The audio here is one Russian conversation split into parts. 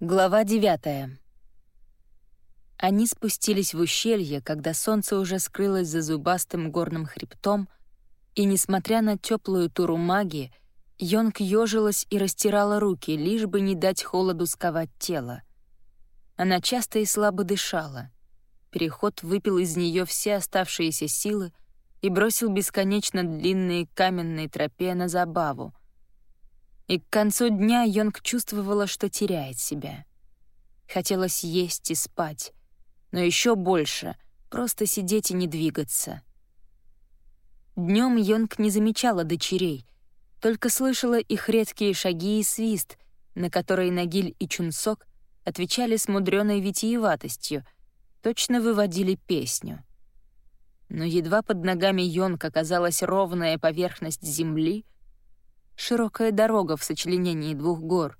Глава девятая. Они спустились в ущелье, когда солнце уже скрылось за зубастым горным хребтом, и, несмотря на теплую туру магии, Йонг ёжилась и растирала руки, лишь бы не дать холоду сковать тело. Она часто и слабо дышала. Переход выпил из нее все оставшиеся силы и бросил бесконечно длинные каменные тропе на забаву — и к концу дня Йонг чувствовала, что теряет себя. Хотелось есть и спать, но еще больше — просто сидеть и не двигаться. Днем Йонг не замечала дочерей, только слышала их редкие шаги и свист, на которые Нагиль и Чунсок отвечали с мудреной витиеватостью, точно выводили песню. Но едва под ногами Йонг оказалась ровная поверхность земли — широкая дорога в сочленении двух гор.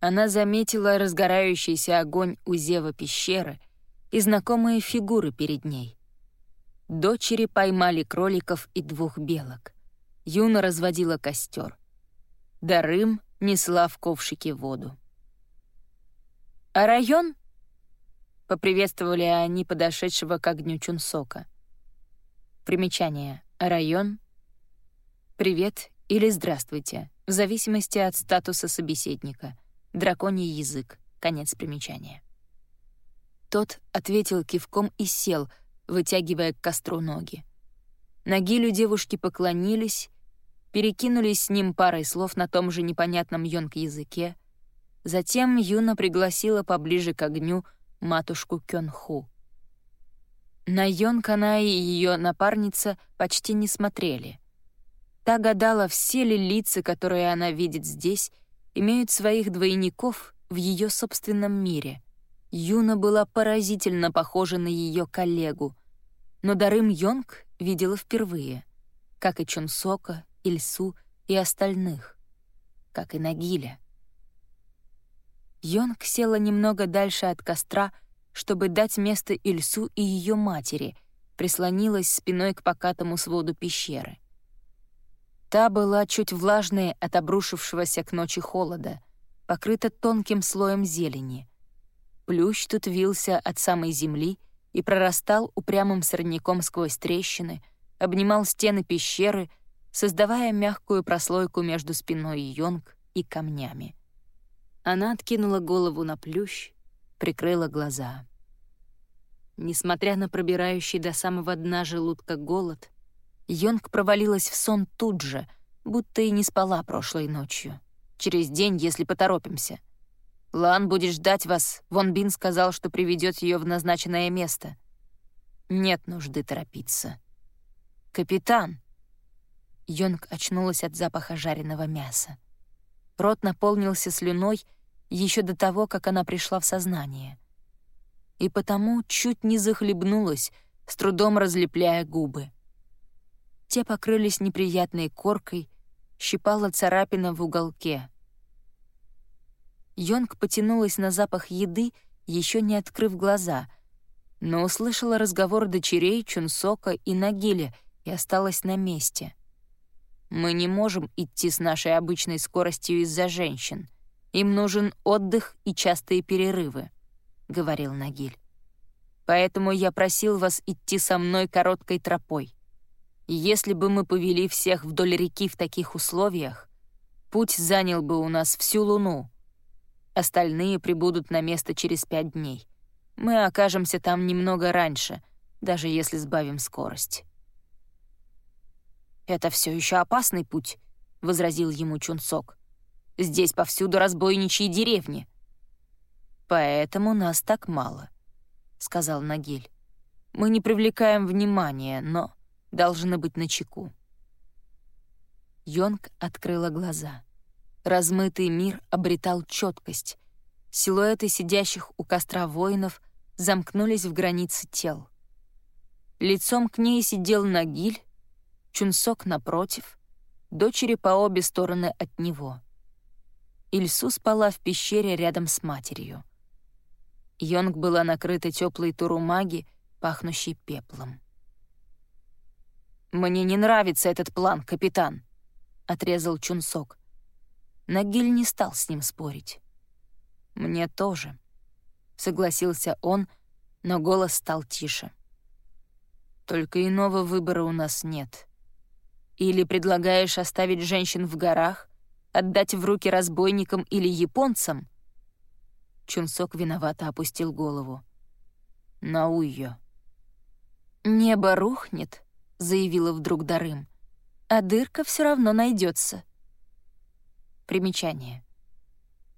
Она заметила разгорающийся огонь у зева пещеры и знакомые фигуры перед ней. Дочери поймали кроликов и двух белок. Юна разводила костер. Дарым несла в ковшике воду. «А район?» — поприветствовали они подошедшего к огню Чунсока. Примечание. «Район?» «Привет или «Здравствуйте», в зависимости от статуса собеседника. Драконий язык. Конец примечания. Тот ответил кивком и сел, вытягивая к костру ноги. Нагилю девушки поклонились, перекинулись с ним парой слов на том же непонятном йонг-языке. Затем Юна пригласила поближе к огню матушку Кёнху. На Йонг она и ее напарница почти не смотрели — Та гадала, все ли лица, которые она видит здесь, имеют своих двойников в ее собственном мире. Юна была поразительно похожа на ее коллегу, но Дарым Йонг видела впервые, как и Чунсока, Ильсу и остальных, как и Нагиля. Йонг села немного дальше от костра, чтобы дать место Ильсу и ее матери, прислонилась спиной к покатому своду пещеры — Та была чуть влажной от обрушившегося к ночи холода, покрыта тонким слоем зелени. Плющ тут вился от самой земли и прорастал упрямым сорняком сквозь трещины, обнимал стены пещеры, создавая мягкую прослойку между спиной Йонг и камнями. Она откинула голову на плющ, прикрыла глаза. Несмотря на пробирающий до самого дна желудка голод, Йонг провалилась в сон тут же, будто и не спала прошлой ночью. Через день, если поторопимся. Лан будет ждать вас. Вон Бин сказал, что приведет ее в назначенное место. Нет нужды торопиться. «Капитан!» Йонг очнулась от запаха жареного мяса. Рот наполнился слюной еще до того, как она пришла в сознание. И потому чуть не захлебнулась, с трудом разлепляя губы. Те покрылись неприятной коркой, щипала царапина в уголке. Йонг потянулась на запах еды, еще не открыв глаза, но услышала разговор дочерей Чунсока и Нагиля и осталась на месте. «Мы не можем идти с нашей обычной скоростью из-за женщин. Им нужен отдых и частые перерывы», — говорил Нагиль. «Поэтому я просил вас идти со мной короткой тропой. Если бы мы повели всех вдоль реки в таких условиях, путь занял бы у нас всю луну. Остальные прибудут на место через пять дней. Мы окажемся там немного раньше, даже если сбавим скорость. «Это все еще опасный путь», — возразил ему Чунсок. «Здесь повсюду разбойничьи деревни». «Поэтому нас так мало», — сказал Нагиль. «Мы не привлекаем внимания, но должны быть начеку. Йонг открыла глаза. Размытый мир обретал четкость. Силуэты сидящих у костра воинов замкнулись в границе тел. Лицом к ней сидел Нагиль, Чунсок напротив, дочери по обе стороны от него. Ильсу спала в пещере рядом с матерью. Йонг была накрыта теплой турумаги, пахнущей пеплом. «Мне не нравится этот план, капитан», — отрезал Чунсок. Нагиль не стал с ним спорить. «Мне тоже», — согласился он, но голос стал тише. «Только иного выбора у нас нет. Или предлагаешь оставить женщин в горах, отдать в руки разбойникам или японцам?» Чунсок виновато опустил голову. «Науйо». «Небо рухнет», — заявила вдруг Дарым, «а дырка все равно найдется. Примечание.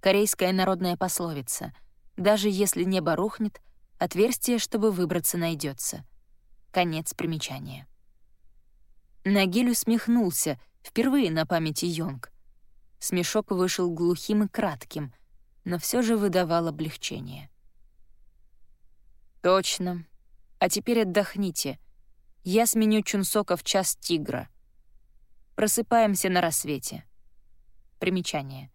Корейская народная пословица «Даже если небо рухнет, отверстие, чтобы выбраться, найдется. Конец примечания. Нагиль усмехнулся, впервые на памяти Йонг. Смешок вышел глухим и кратким, но все же выдавал облегчение. «Точно. А теперь отдохните. Я сменю Чунсока в час тигра. Просыпаемся на рассвете». Примечание.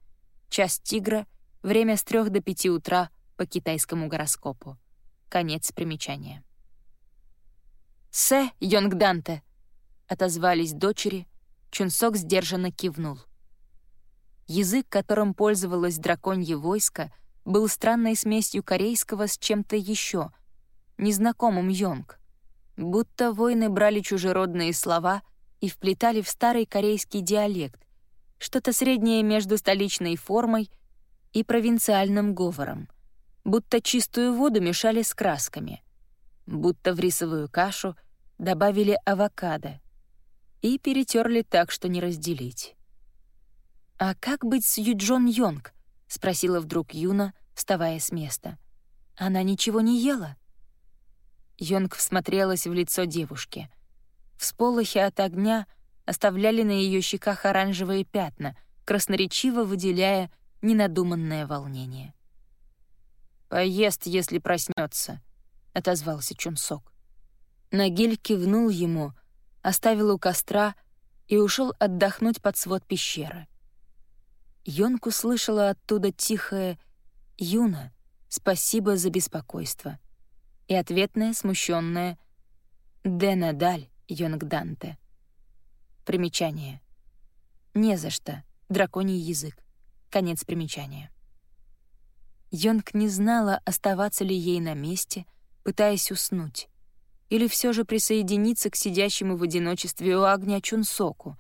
Час тигра — время с 3 до 5 утра по китайскому гороскопу. Конец примечания. «Сэ, Йонгданте!» — отозвались дочери, Чунсок сдержанно кивнул. Язык, которым пользовалось драконье войско, был странной смесью корейского с чем-то еще, незнакомым Йонг. Будто воины брали чужеродные слова и вплетали в старый корейский диалект, что-то среднее между столичной формой и провинциальным говором, будто чистую воду мешали с красками, будто в рисовую кашу добавили авокадо и перетерли так, что не разделить. «А как быть с Юджон Йонг?» — спросила вдруг Юна, вставая с места. «Она ничего не ела?» Йонг всмотрелась в лицо девушки. Всполохи от огня оставляли на ее щеках оранжевые пятна, красноречиво выделяя ненадуманное волнение. «Поест, если проснется, отозвался Чунсок. Нагиль кивнул ему, оставил у костра и ушел отдохнуть под свод пещеры. Йонку слышала оттуда тихое «Юна, спасибо за беспокойство» и ответное смущенное «Денадаль, Йонгданте». Примечание. Не за что. Драконий язык. Конец примечания. Йонг не знала, оставаться ли ей на месте, пытаясь уснуть, или все же присоединиться к сидящему в одиночестве у огня Чунсоку.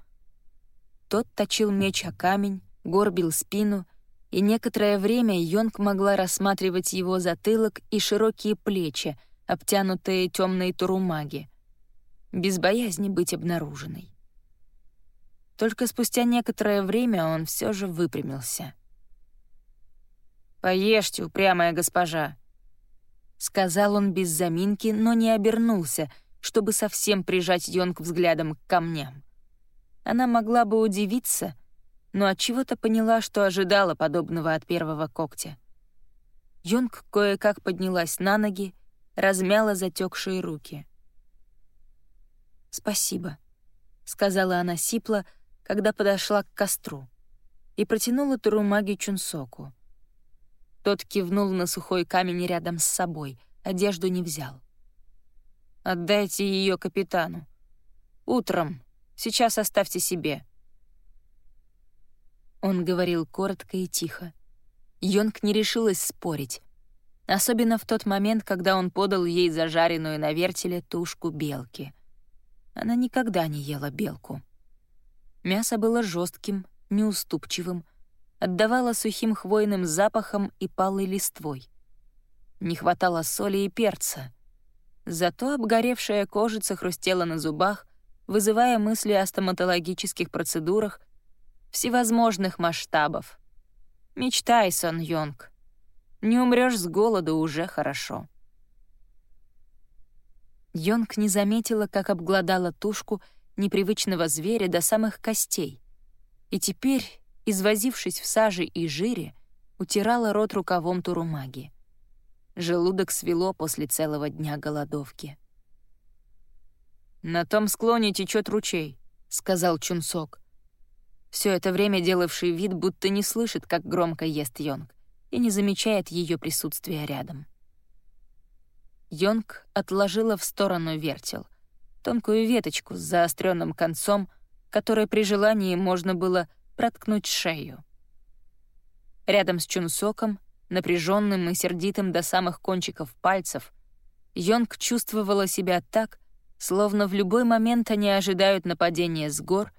Тот точил меч о камень, горбил спину, и некоторое время Йонг могла рассматривать его затылок и широкие плечи, обтянутые темной турумаги, без боязни быть обнаруженной. Только спустя некоторое время он все же выпрямился. «Поешьте, упрямая госпожа», — сказал он без заминки, но не обернулся, чтобы совсем прижать Йонг взглядом к камням. Она могла бы удивиться, но от чего то поняла, что ожидала подобного от первого когтя. Йонг кое-как поднялась на ноги, размяла затекшие руки. «Спасибо», — сказала она сипло, — когда подошла к костру, и протянула Турумаги Чунсоку. Тот кивнул на сухой камень рядом с собой, одежду не взял. «Отдайте ее капитану. Утром. Сейчас оставьте себе». Он говорил коротко и тихо. Йонг не решилась спорить, особенно в тот момент, когда он подал ей зажаренную на вертеле тушку белки. Она никогда не ела белку. Мясо было жестким, неуступчивым, отдавало сухим хвойным запахом и палой листвой. Не хватало соли и перца. Зато обгоревшая кожица хрустела на зубах, вызывая мысли о стоматологических процедурах всевозможных масштабов. Мечтай, Сон Йонг. Не умрешь с голоду уже хорошо. Йонг не заметила, как обглодала тушку — непривычного зверя до самых костей. И теперь, извозившись в саже и жире, утирала рот рукавом турумаги. Желудок свело после целого дня голодовки. «На том склоне течет ручей», — сказал Чунсок. Все это время делавший вид, будто не слышит, как громко ест Йонг, и не замечает ее присутствия рядом. Йонг отложила в сторону вертел, тонкую веточку с заостренным концом, которой при желании можно было проткнуть шею. Рядом с Чунсоком напряженным и сердитым до самых кончиков пальцев, Йонг чувствовала себя так, словно в любой момент они ожидают нападения с гор,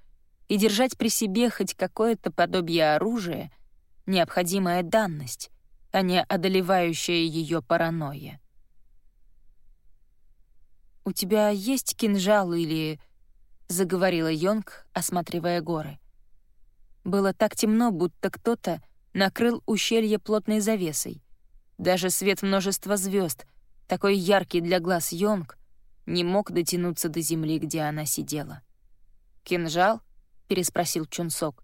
и держать при себе хоть какое-то подобие оружия — необходимая данность, а не одолевающая ее паранойя. «У тебя есть кинжал или...» — заговорила Йонг, осматривая горы. Было так темно, будто кто-то накрыл ущелье плотной завесой. Даже свет множества звезд, такой яркий для глаз Йонг, не мог дотянуться до земли, где она сидела. «Кинжал?» — переспросил Чунсок.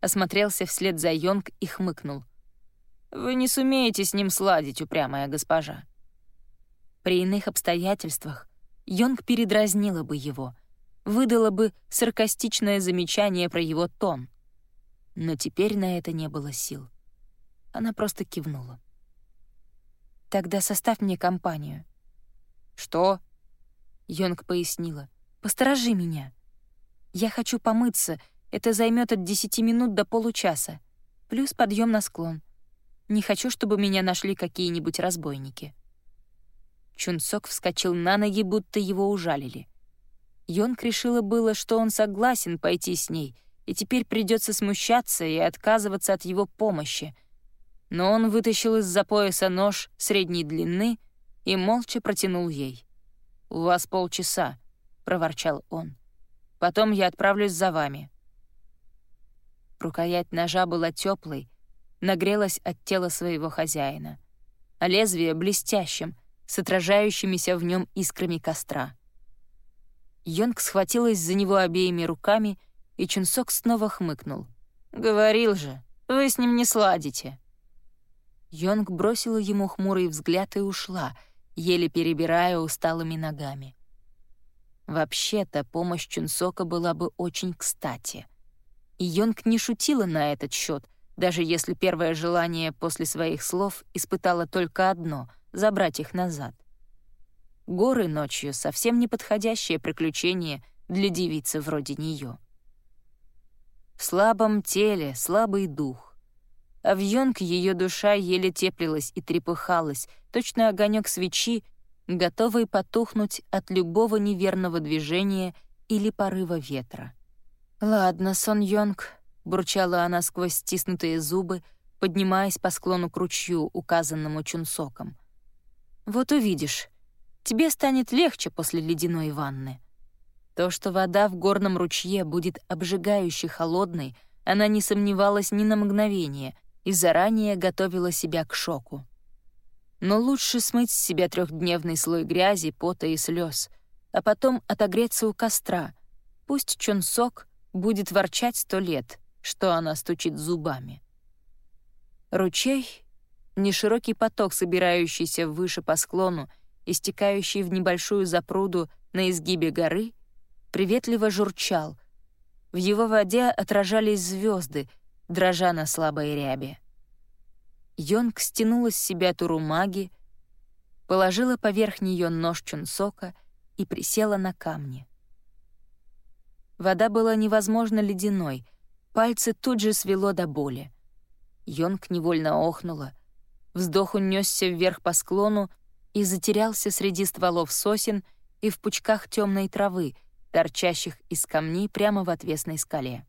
Осмотрелся вслед за Йонг и хмыкнул. «Вы не сумеете с ним сладить, упрямая госпожа». При иных обстоятельствах Йонг передразнила бы его, выдала бы саркастичное замечание про его тон. Но теперь на это не было сил. Она просто кивнула. «Тогда составь мне компанию». «Что?» Йонг пояснила. «Посторожи меня. Я хочу помыться. Это займет от десяти минут до получаса. Плюс подъем на склон. Не хочу, чтобы меня нашли какие-нибудь разбойники». Чунсок вскочил на ноги, будто его ужалили. Йонг решила было, что он согласен пойти с ней, и теперь придется смущаться и отказываться от его помощи. Но он вытащил из-за пояса нож средней длины и молча протянул ей. «У вас полчаса», — проворчал он. «Потом я отправлюсь за вами». Рукоять ножа была теплой, нагрелась от тела своего хозяина, а лезвие — блестящим, с отражающимися в нем искрами костра. Йонг схватилась за него обеими руками, и Чунсок снова хмыкнул. «Говорил же, вы с ним не сладите». Йонг бросила ему хмурый взгляд и ушла — еле перебирая усталыми ногами. Вообще-то помощь Чунсока была бы очень кстати. И Йонг не шутила на этот счет, даже если первое желание после своих слов испытало только одно — забрать их назад. Горы ночью — совсем неподходящее приключение для девицы вроде нее. В слабом теле слабый дух, а в Йонг ее душа еле теплилась и трепыхалась, точно огонек свечи, готовый потухнуть от любого неверного движения или порыва ветра. «Ладно, Сон Йонг», — бурчала она сквозь стиснутые зубы, поднимаясь по склону к ручью, указанному Чунсоком. «Вот увидишь, тебе станет легче после ледяной ванны». То, что вода в горном ручье будет обжигающе холодной, она не сомневалась ни на мгновение — и заранее готовила себя к шоку. Но лучше смыть с себя трехдневный слой грязи, пота и слез, а потом отогреться у костра. Пусть Чонсок будет ворчать сто лет, что она стучит зубами. Ручей — неширокий поток, собирающийся выше по склону и стекающий в небольшую запруду на изгибе горы, приветливо журчал. В его воде отражались звезды, дрожа на слабой рябе. Йонг стянула с себя турумаги, положила поверх нее нож чунсока и присела на камни. Вода была невозможно ледяной, пальцы тут же свело до боли. Йонг невольно охнула, вздох унесся вверх по склону и затерялся среди стволов сосен и в пучках темной травы, торчащих из камней прямо в отвесной скале.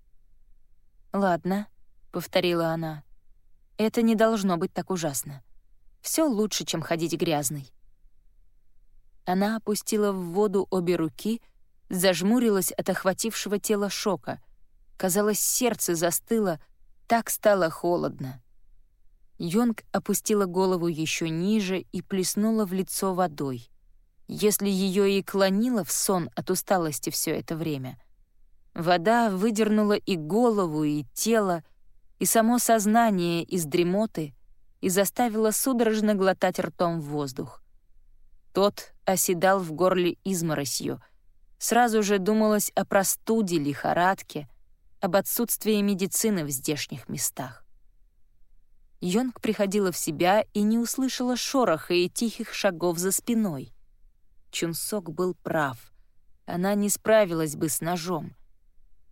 «Ладно», — повторила она. «Это не должно быть так ужасно. Все лучше, чем ходить грязной». Она опустила в воду обе руки, зажмурилась от охватившего тела шока. Казалось, сердце застыло, так стало холодно. Йонг опустила голову еще ниже и плеснула в лицо водой. Если ее и клонило в сон от усталости все это время, вода выдернула и голову, и тело, и само сознание из дремоты и заставило судорожно глотать ртом воздух. Тот оседал в горле изморосью. Сразу же думалось о простуде, лихорадке, об отсутствии медицины в здешних местах. Йонг приходила в себя и не услышала шороха и тихих шагов за спиной. Чунсок был прав. Она не справилась бы с ножом.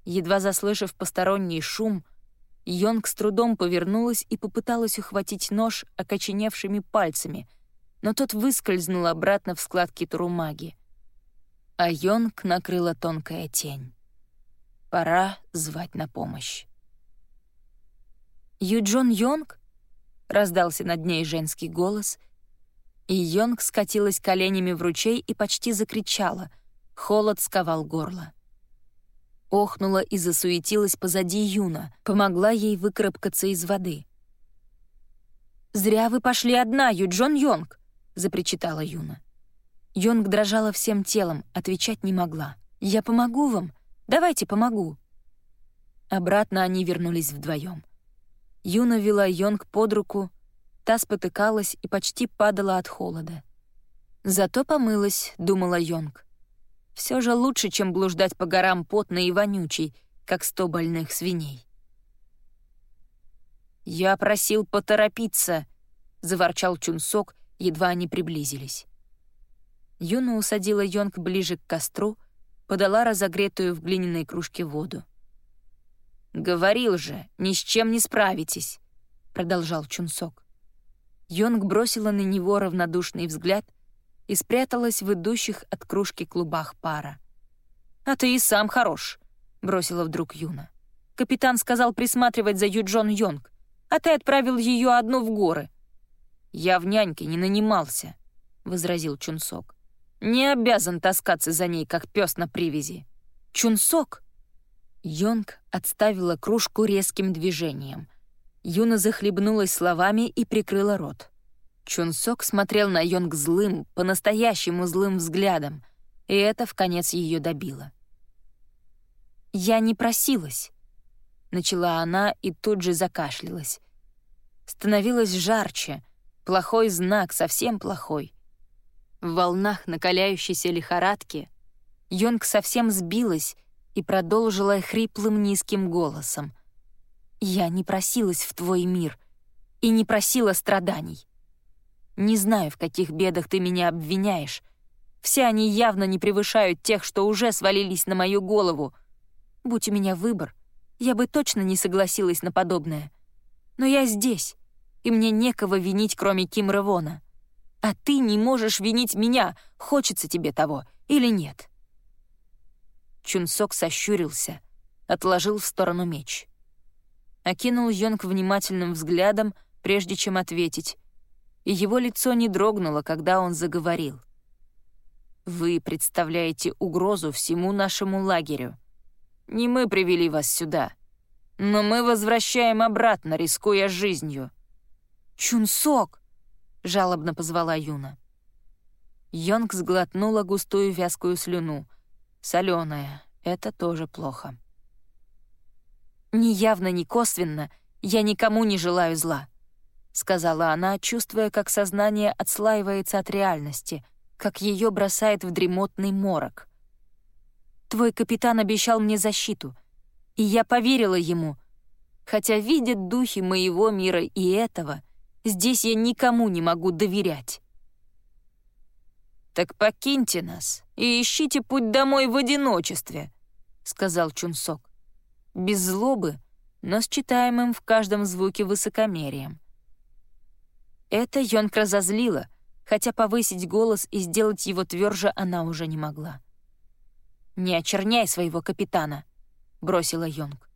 Едва заслышав посторонний шум — Йонг с трудом повернулась и попыталась ухватить нож окоченевшими пальцами, но тот выскользнул обратно в складки турумаги. А Йонг накрыла тонкая тень. Пора звать на помощь. «Юджон Йонг?» — раздался над ней женский голос, и Йонг скатилась коленями в ручей и почти закричала. Холод сковал горло охнула и засуетилась позади Юна, помогла ей выкарабкаться из воды. «Зря вы пошли одна, Юджон Йонг!» — запричитала Юна. Йонг дрожала всем телом, отвечать не могла. «Я помогу вам? Давайте помогу!» Обратно они вернулись вдвоем. Юна вела Йонг под руку, та спотыкалась и почти падала от холода. «Зато помылась», — думала Йонг. Все же лучше, чем блуждать по горам потной и вонючей, как сто больных свиней. «Я просил поторопиться», — заворчал Чунсок, едва они приблизились. Юна усадила Йонг ближе к костру, подала разогретую в глиняной кружке воду. «Говорил же, ни с чем не справитесь», — продолжал Чунсок. Йонг бросила на него равнодушный взгляд и спряталась в идущих от кружки клубах пара. «А ты и сам хорош», — бросила вдруг Юна. «Капитан сказал присматривать за Юджон Йонг, а ты отправил ее одну в горы». «Я в няньке не нанимался», — возразил Чунсок. «Не обязан таскаться за ней, как пес на привязи». «Чунсок!» Йонг отставила кружку резким движением. Юна захлебнулась словами и прикрыла рот. Чунсок смотрел на Йонг злым, по-настоящему злым взглядом, и это в конец ее добило. «Я не просилась», — начала она и тут же закашлялась. Становилось жарче, плохой знак, совсем плохой. В волнах накаляющейся лихорадки Йонг совсем сбилась и продолжила хриплым низким голосом. «Я не просилась в твой мир и не просила страданий. Не знаю, в каких бедах ты меня обвиняешь. Все они явно не превышают тех, что уже свалились на мою голову. Будь у меня выбор, я бы точно не согласилась на подобное. Но я здесь, и мне некого винить, кроме Ким Ревона. А ты не можешь винить меня, хочется тебе того или нет. Чунсок сощурился, отложил в сторону меч. Окинул Йонг внимательным взглядом, прежде чем ответить, и его лицо не дрогнуло, когда он заговорил. «Вы представляете угрозу всему нашему лагерю. Не мы привели вас сюда, но мы возвращаем обратно, рискуя жизнью». «Чунсок!» — жалобно позвала Юна. Йонг сглотнула густую вязкую слюну. Соленая, это тоже плохо. Ни явно, ни косвенно я никому не желаю зла. — сказала она, чувствуя, как сознание отслаивается от реальности, как ее бросает в дремотный морок. «Твой капитан обещал мне защиту, и я поверила ему. Хотя видят духи моего мира и этого, здесь я никому не могу доверять». «Так покиньте нас и ищите путь домой в одиночестве», — сказал Чунсок. Без злобы, но с читаемым в каждом звуке высокомерием. Это Йонг разозлило, хотя повысить голос и сделать его тверже она уже не могла. «Не очерняй своего капитана», — бросила Йонг.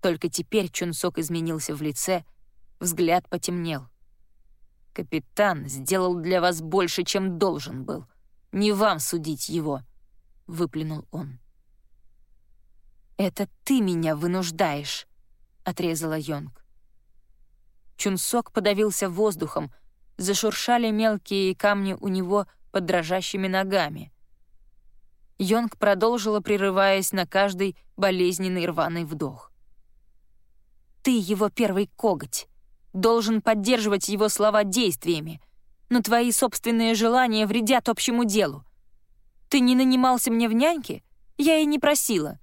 Только теперь Чунсок изменился в лице, взгляд потемнел. «Капитан сделал для вас больше, чем должен был. Не вам судить его», — выплюнул он. «Это ты меня вынуждаешь», — отрезала Йонг. Чунсок подавился воздухом, зашуршали мелкие камни у него под дрожащими ногами. Йонг продолжила, прерываясь на каждый болезненный рваный вдох. «Ты его первый коготь, должен поддерживать его слова действиями, но твои собственные желания вредят общему делу. Ты не нанимался мне в няньке? Я и не просила.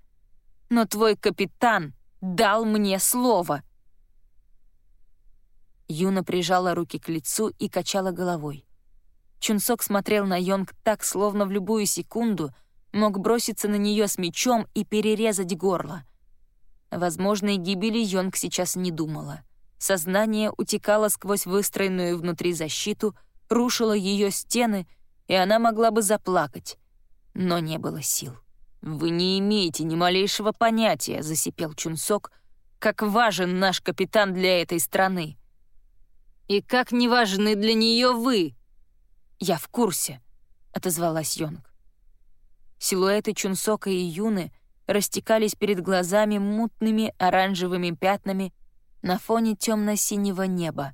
Но твой капитан дал мне слово». Юна прижала руки к лицу и качала головой. Чунсок смотрел на Йонг так, словно в любую секунду мог броситься на нее с мечом и перерезать горло. О возможной гибели Йонг сейчас не думала. Сознание утекало сквозь выстроенную внутри защиту, рушило ее стены, и она могла бы заплакать. Но не было сил. «Вы не имеете ни малейшего понятия», — засипел Чунсок, «как важен наш капитан для этой страны. И как не важны для нее вы!» «Я в курсе», — отозвалась Йонг. Силуэты Чунсока и Юны растекались перед глазами мутными оранжевыми пятнами на фоне темно-синего неба.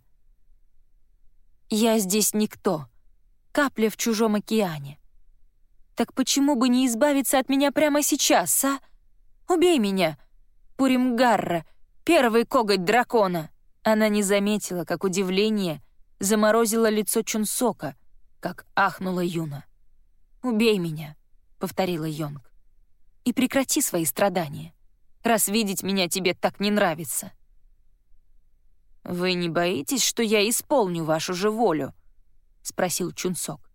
«Я здесь никто, капля в чужом океане. Так почему бы не избавиться от меня прямо сейчас, а? Убей меня, Пуримгарра, первый коготь дракона!» Она не заметила, как удивление заморозило лицо Чунсока, как ахнула Юна. «Убей меня», — повторила Йонг. «И прекрати свои страдания, раз видеть меня тебе так не нравится». «Вы не боитесь, что я исполню вашу же волю?» — спросил Чунсок.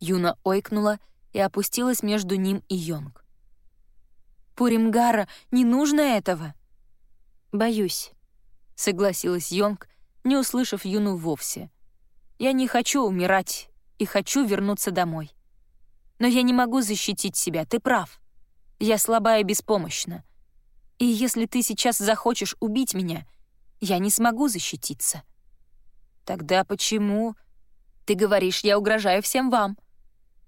Юна ойкнула и опустилась между ним и Йонг. «Пуримгара, не нужно этого!» «Боюсь», — согласилась Йонг, не услышав Юну вовсе. «Я не хочу умирать и хочу вернуться домой. Но я не могу защитить себя, ты прав. Я слаба и беспомощна. И если ты сейчас захочешь убить меня, я не смогу защититься». «Тогда почему?» «Ты говоришь, я угрожаю всем вам.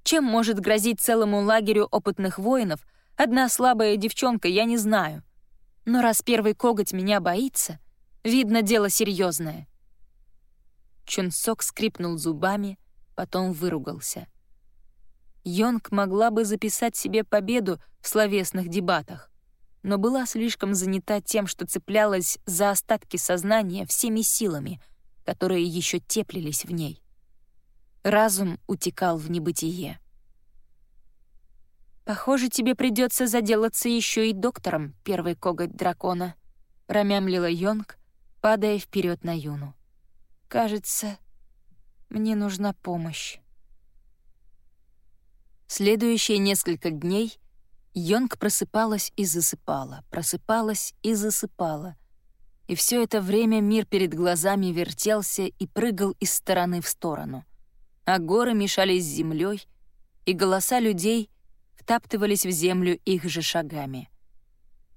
Чем может грозить целому лагерю опытных воинов одна слабая девчонка, я не знаю. Но раз первый коготь меня боится, видно, дело серьезное. Чунсок скрипнул зубами, потом выругался. Йонг могла бы записать себе победу в словесных дебатах, но была слишком занята тем, что цеплялась за остатки сознания всеми силами, которые еще теплились в ней. Разум утекал в небытие. «Похоже, тебе придется заделаться еще и доктором, первый коготь дракона», — промямлила Йонг, падая вперед на Юну. «Кажется, мне нужна помощь». Следующие несколько дней Йонг просыпалась и засыпала, просыпалась и засыпала. И все это время мир перед глазами вертелся и прыгал из стороны в сторону. А горы мешались с землей, и голоса людей — втаптывались в землю их же шагами.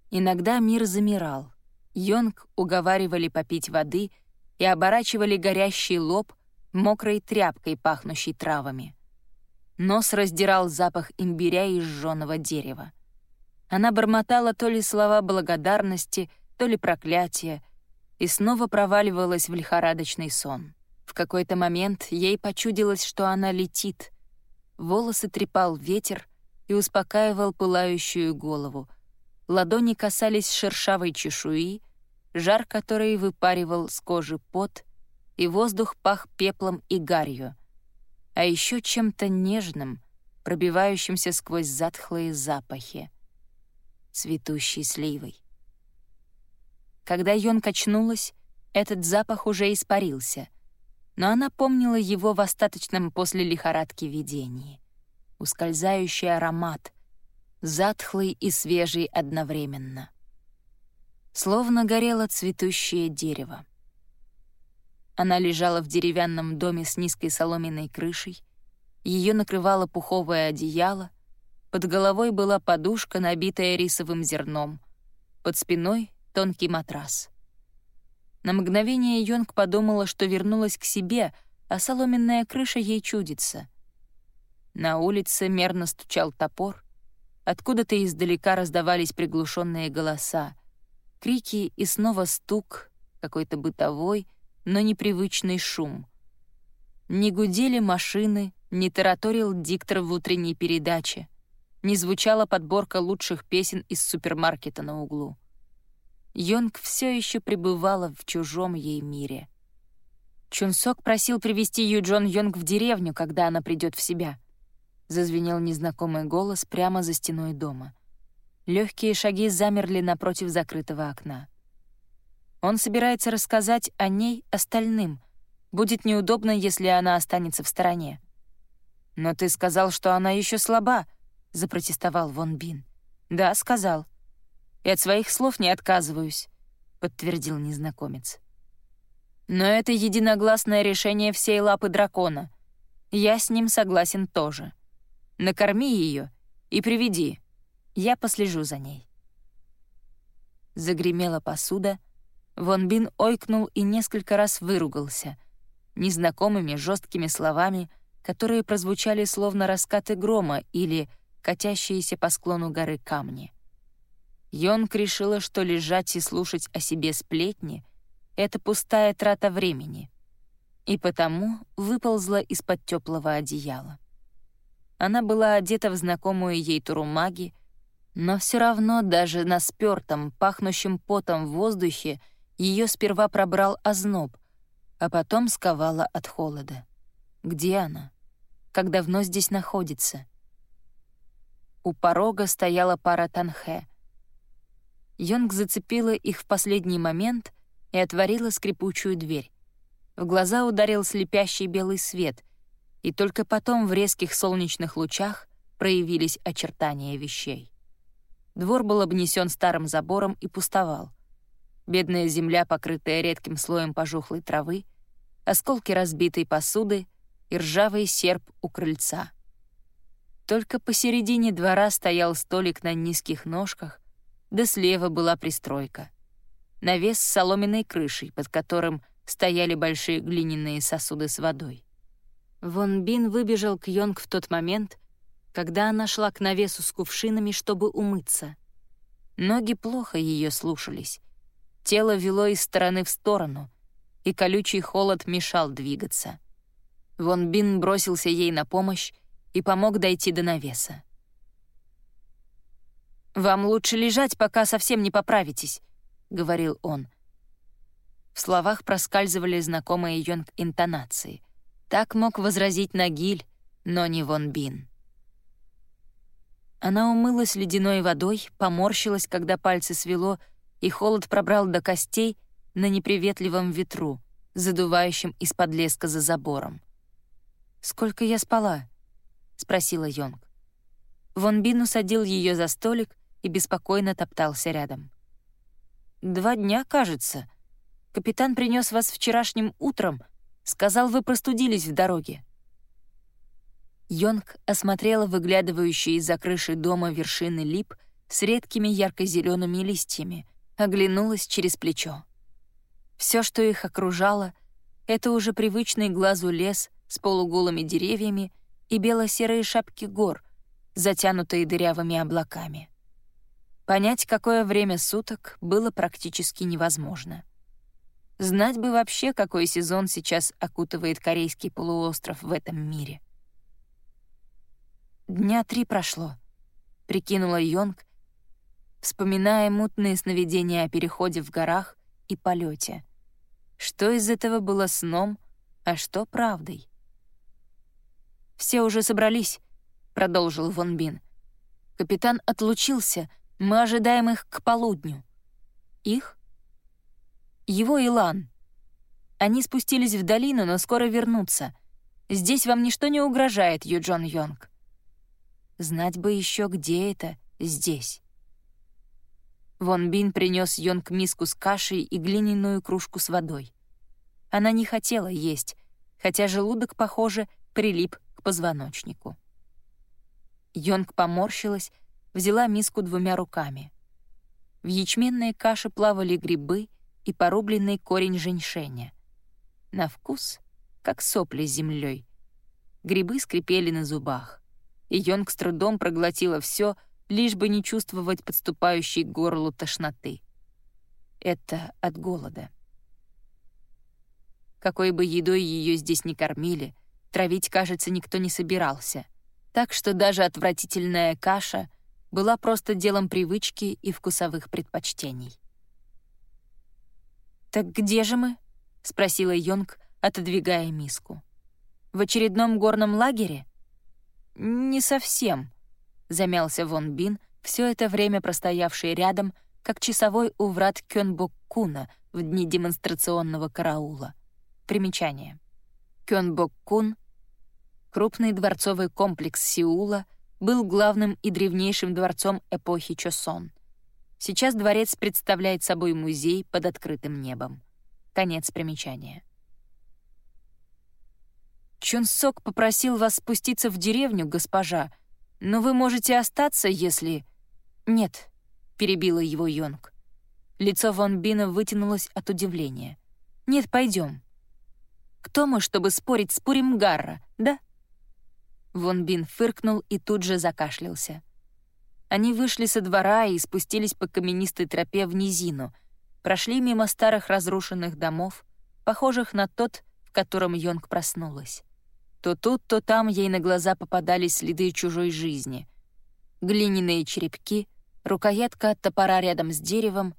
Иногда мир замирал. Йонг уговаривали попить воды и оборачивали горящий лоб мокрой тряпкой, пахнущей травами. Нос раздирал запах имбиря и сжёного дерева. Она бормотала то ли слова благодарности, то ли проклятия, и снова проваливалась в лихорадочный сон. В какой-то момент ей почудилось, что она летит. Волосы трепал ветер, и успокаивал пылающую голову. Ладони касались шершавой чешуи, жар которой выпаривал с кожи пот, и воздух пах пеплом и гарью, а еще чем-то нежным, пробивающимся сквозь затхлые запахи. Цветущей сливой. Когда Йон качнулась, этот запах уже испарился, но она помнила его в остаточном после лихорадки видении ускользающий аромат, затхлый и свежий одновременно. Словно горело цветущее дерево. Она лежала в деревянном доме с низкой соломенной крышей, ее накрывало пуховое одеяло, под головой была подушка, набитая рисовым зерном, под спиной — тонкий матрас. На мгновение Йонг подумала, что вернулась к себе, а соломенная крыша ей чудится. На улице мерно стучал топор. Откуда-то издалека раздавались приглушенные голоса. Крики и снова стук, какой-то бытовой, но непривычный шум. Не гудели машины, не тараторил диктор в утренней передаче, не звучала подборка лучших песен из супермаркета на углу. Йонг все еще пребывала в чужом ей мире. Чунсок просил привести Юджон Йонг в деревню, когда она придет в себя — зазвенел незнакомый голос прямо за стеной дома. Легкие шаги замерли напротив закрытого окна. Он собирается рассказать о ней остальным. Будет неудобно, если она останется в стороне. «Но ты сказал, что она еще слаба», — запротестовал Вон Бин. «Да, сказал. и от своих слов не отказываюсь», — подтвердил незнакомец. «Но это единогласное решение всей лапы дракона. Я с ним согласен тоже. Накорми ее и приведи. Я послежу за ней». Загремела посуда. Вон Бин ойкнул и несколько раз выругался, незнакомыми жесткими словами, которые прозвучали словно раскаты грома или катящиеся по склону горы камни. Йонг решила, что лежать и слушать о себе сплетни — это пустая трата времени, и потому выползла из-под теплого одеяла. Она была одета в знакомую ей турумаги, но все равно даже на спёртом, пахнущем потом в воздухе ее сперва пробрал озноб, а потом сковала от холода. Где она? Как давно здесь находится? У порога стояла пара танхэ. Йонг зацепила их в последний момент и отворила скрипучую дверь. В глаза ударил слепящий белый свет, и только потом в резких солнечных лучах проявились очертания вещей. Двор был обнесен старым забором и пустовал. Бедная земля, покрытая редким слоем пожухлой травы, осколки разбитой посуды и ржавый серп у крыльца. Только посередине двора стоял столик на низких ножках, да слева была пристройка. Навес с соломенной крышей, под которым стояли большие глиняные сосуды с водой. Вон Бин выбежал к Йонг в тот момент, когда она шла к навесу с кувшинами, чтобы умыться. Ноги плохо ее слушались. Тело вело из стороны в сторону, и колючий холод мешал двигаться. Вон Бин бросился ей на помощь и помог дойти до навеса. «Вам лучше лежать, пока совсем не поправитесь», — говорил он. В словах проскальзывали знакомые Йонг интонации. Так мог возразить Нагиль, но не Вон Бин. Она умылась ледяной водой, поморщилась, когда пальцы свело, и холод пробрал до костей на неприветливом ветру, задувающем из-под леска за забором. «Сколько я спала?» — спросила Йонг. Вон Бин усадил ее за столик и беспокойно топтался рядом. «Два дня, кажется. Капитан принес вас вчерашним утром. Сказал, вы простудились в дороге». Йонг осмотрела выглядывающие из-за крыши дома вершины лип с редкими ярко-зелеными листьями, оглянулась через плечо. Все, что их окружало, — это уже привычный глазу лес с полуголыми деревьями и бело-серые шапки гор, затянутые дырявыми облаками. Понять, какое время суток, было практически невозможно. Знать бы вообще, какой сезон сейчас окутывает корейский полуостров в этом мире — Дня три прошло, прикинула Йонг, вспоминая мутные сновидения о переходе в горах и полете. Что из этого было сном, а что правдой? «Все уже собрались», — продолжил Вон Бин. «Капитан отлучился, мы ожидаем их к полудню». «Их?» «Его и Лан. Они спустились в долину, но скоро вернутся. Здесь вам ничто не угрожает, Юджон Йонг». Знать бы еще, где это здесь. Вон Бин принес Йонг миску с кашей и глиняную кружку с водой. Она не хотела есть, хотя желудок, похоже, прилип к позвоночнику. Йонг поморщилась, взяла миску двумя руками. В ячменной каше плавали грибы и порубленный корень женьшеня. На вкус, как сопли с землей. Грибы скрипели на зубах и Йонг с трудом проглотила все, лишь бы не чувствовать подступающей к горлу тошноты. Это от голода. Какой бы едой ее здесь не кормили, травить, кажется, никто не собирался. Так что даже отвратительная каша была просто делом привычки и вкусовых предпочтений. «Так где же мы?» — спросила Йонг, отодвигая миску. «В очередном горном лагере?» «Не совсем», — замялся Вон Бин, все это время простоявший рядом, как часовой у врат Кёнбок-куна в дни демонстрационного караула. Примечание. Кёнбок-кун — крупный дворцовый комплекс Сеула, был главным и древнейшим дворцом эпохи Чосон. Сейчас дворец представляет собой музей под открытым небом. Конец примечания. Чунсок попросил вас спуститься в деревню, госпожа, но вы можете остаться, если... Нет, перебила его Йонг. Лицо Вон Бина вытянулось от удивления. Нет, пойдем. Кто мы, чтобы спорить с Пуримгарра, да? Вон Бин фыркнул и тут же закашлялся. Они вышли со двора и спустились по каменистой тропе в низину, прошли мимо старых разрушенных домов, похожих на тот, в котором Йонг проснулась. То тут, то там ей на глаза попадались следы чужой жизни. Глиняные черепки, рукоятка от топора рядом с деревом,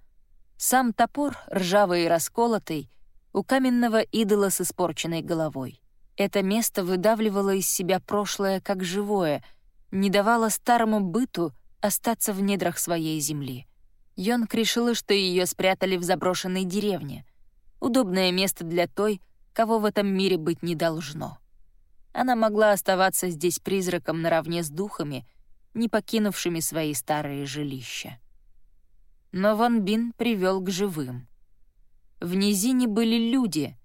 сам топор, ржавый и расколотый, у каменного идола с испорченной головой. Это место выдавливало из себя прошлое как живое, не давало старому быту остаться в недрах своей земли. Йонг решила, что ее спрятали в заброшенной деревне. Удобное место для той, кого в этом мире быть не должно. Она могла оставаться здесь призраком наравне с духами, не покинувшими свои старые жилища. Но Ван Бин привел к живым. В низине были люди,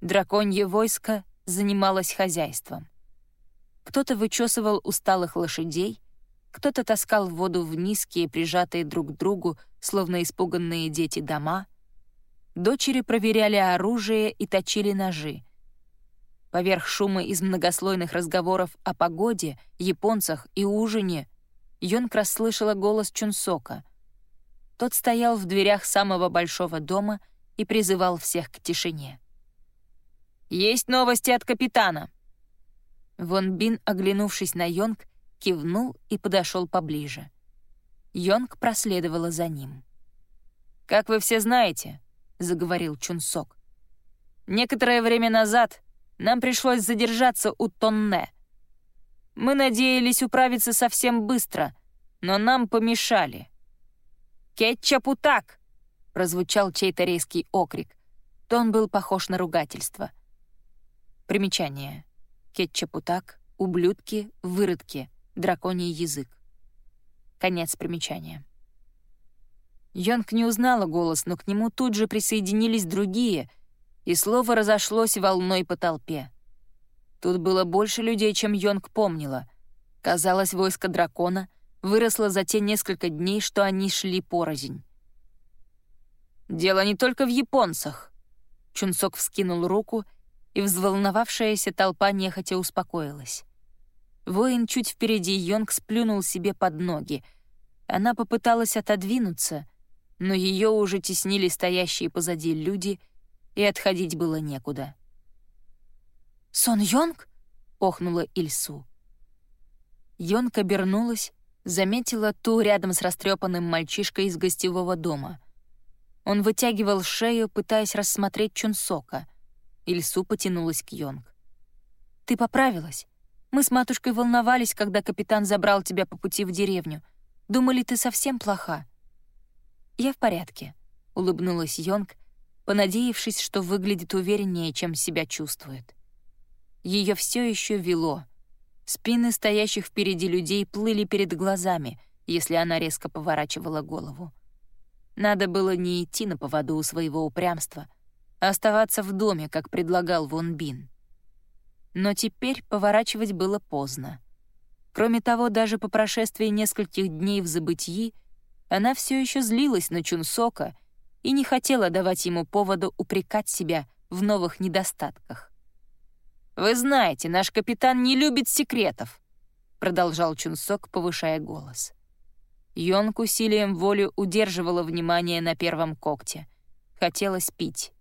драконье войско занималось хозяйством. Кто-то вычесывал усталых лошадей, кто-то таскал воду в низкие, прижатые друг к другу, словно испуганные дети дома. Дочери проверяли оружие и точили ножи. Поверх шума из многослойных разговоров о погоде, японцах и ужине Йонг расслышала голос Чунсока. Тот стоял в дверях самого большого дома и призывал всех к тишине. «Есть новости от капитана!» Вон Бин, оглянувшись на Йонг, кивнул и подошел поближе. Йонг проследовала за ним. «Как вы все знаете», — заговорил Чунсок, «некоторое время назад нам пришлось задержаться у Тонне. Мы надеялись управиться совсем быстро, но нам помешали». «Кетчапутак!» — прозвучал чей-то резкий окрик. Тон был похож на ругательство. Примечание. Кетчапутак, ублюдки, выродки — драконий язык. Конец примечания. Йонг не узнала голос, но к нему тут же присоединились другие, и слово разошлось волной по толпе. Тут было больше людей, чем Йонг помнила. Казалось, войско дракона выросло за те несколько дней, что они шли порознь. «Дело не только в японцах», — Чунсок вскинул руку, и взволновавшаяся толпа нехотя успокоилась. Воин чуть впереди Йонг сплюнул себе под ноги. Она попыталась отодвинуться, но ее уже теснили стоящие позади люди, и отходить было некуда. «Сон Йонг?» — охнула Ильсу. Йонг обернулась, заметила ту рядом с растрепанным мальчишкой из гостевого дома. Он вытягивал шею, пытаясь рассмотреть Чунсока. Ильсу потянулась к Йонг. «Ты поправилась?» Мы с матушкой волновались, когда капитан забрал тебя по пути в деревню. Думали, ты совсем плоха». «Я в порядке», — улыбнулась Йонг, понадеявшись, что выглядит увереннее, чем себя чувствует. Ее все еще вело. Спины стоящих впереди людей плыли перед глазами, если она резко поворачивала голову. Надо было не идти на поводу у своего упрямства, а оставаться в доме, как предлагал Вон Бин. Но теперь поворачивать было поздно. Кроме того, даже по прошествии нескольких дней в забытии она все еще злилась на Чунсока и не хотела давать ему поводу упрекать себя в новых недостатках. «Вы знаете, наш капитан не любит секретов», — продолжал Чунсок, повышая голос. Йонг усилием воли удерживала внимание на первом когте. Хотелось пить.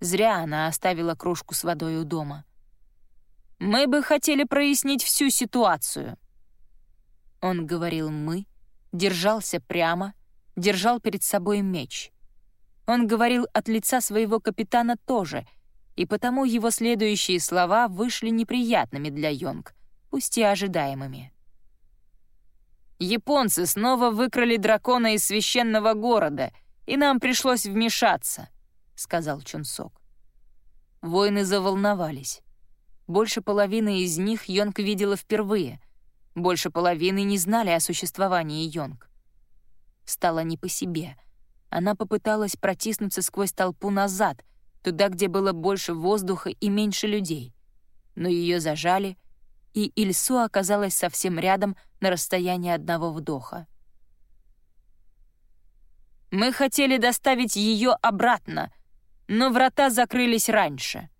Зря она оставила кружку с водой у дома. Мы бы хотели прояснить всю ситуацию». Он говорил «мы», держался прямо, держал перед собой меч. Он говорил от лица своего капитана тоже, и потому его следующие слова вышли неприятными для Йонг, пусть и ожидаемыми. «Японцы снова выкрали дракона из священного города, и нам пришлось вмешаться», — сказал Чунсок. Воины заволновались. Больше половины из них Йонг видела впервые. Больше половины не знали о существовании Йонг. стало не по себе. Она попыталась протиснуться сквозь толпу назад, туда, где было больше воздуха и меньше людей. Но ее зажали, и Ильсу оказалась совсем рядом на расстоянии одного вдоха. «Мы хотели доставить ее обратно, но врата закрылись раньше».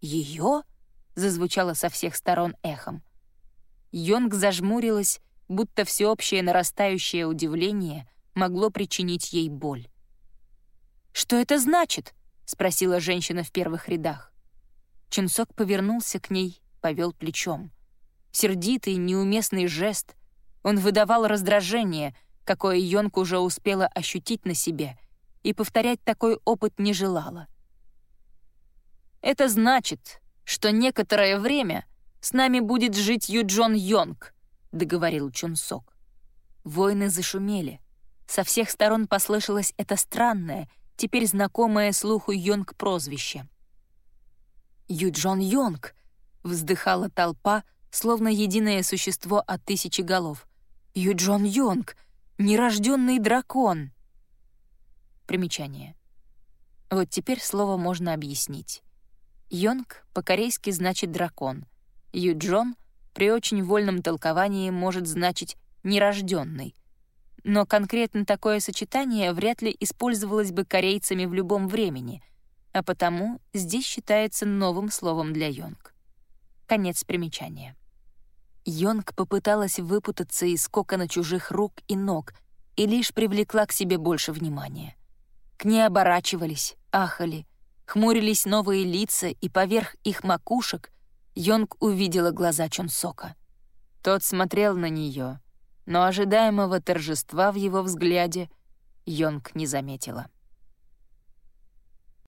«Ее?» — зазвучало со всех сторон эхом. Йонг зажмурилась, будто всеобщее нарастающее удивление могло причинить ей боль. «Что это значит?» — спросила женщина в первых рядах. Чунсок повернулся к ней, повел плечом. Сердитый, неуместный жест. Он выдавал раздражение, какое Йонг уже успела ощутить на себе, и повторять такой опыт не желала. «Это значит, что некоторое время с нами будет жить Юджон Йонг», — договорил Чунсок. Воины зашумели. Со всех сторон послышалось это странное, теперь знакомое слуху Йонг прозвище. «Юджон Йонг!» — вздыхала толпа, словно единое существо от тысячи голов. «Юджон Йонг! Нерожденный дракон!» Примечание. Вот теперь слово можно объяснить. Йонг по-корейски значит «дракон», Юджон при очень вольном толковании может значить «нерожденный», но конкретно такое сочетание вряд ли использовалось бы корейцами в любом времени, а потому здесь считается новым словом для Йонг. Конец примечания. Йонг попыталась выпутаться из кокона чужих рук и ног и лишь привлекла к себе больше внимания. К ней оборачивались, ахали, хмурились новые лица, и поверх их макушек Йонг увидела глаза Чонсока. Тот смотрел на нее, но ожидаемого торжества в его взгляде Йонг не заметила.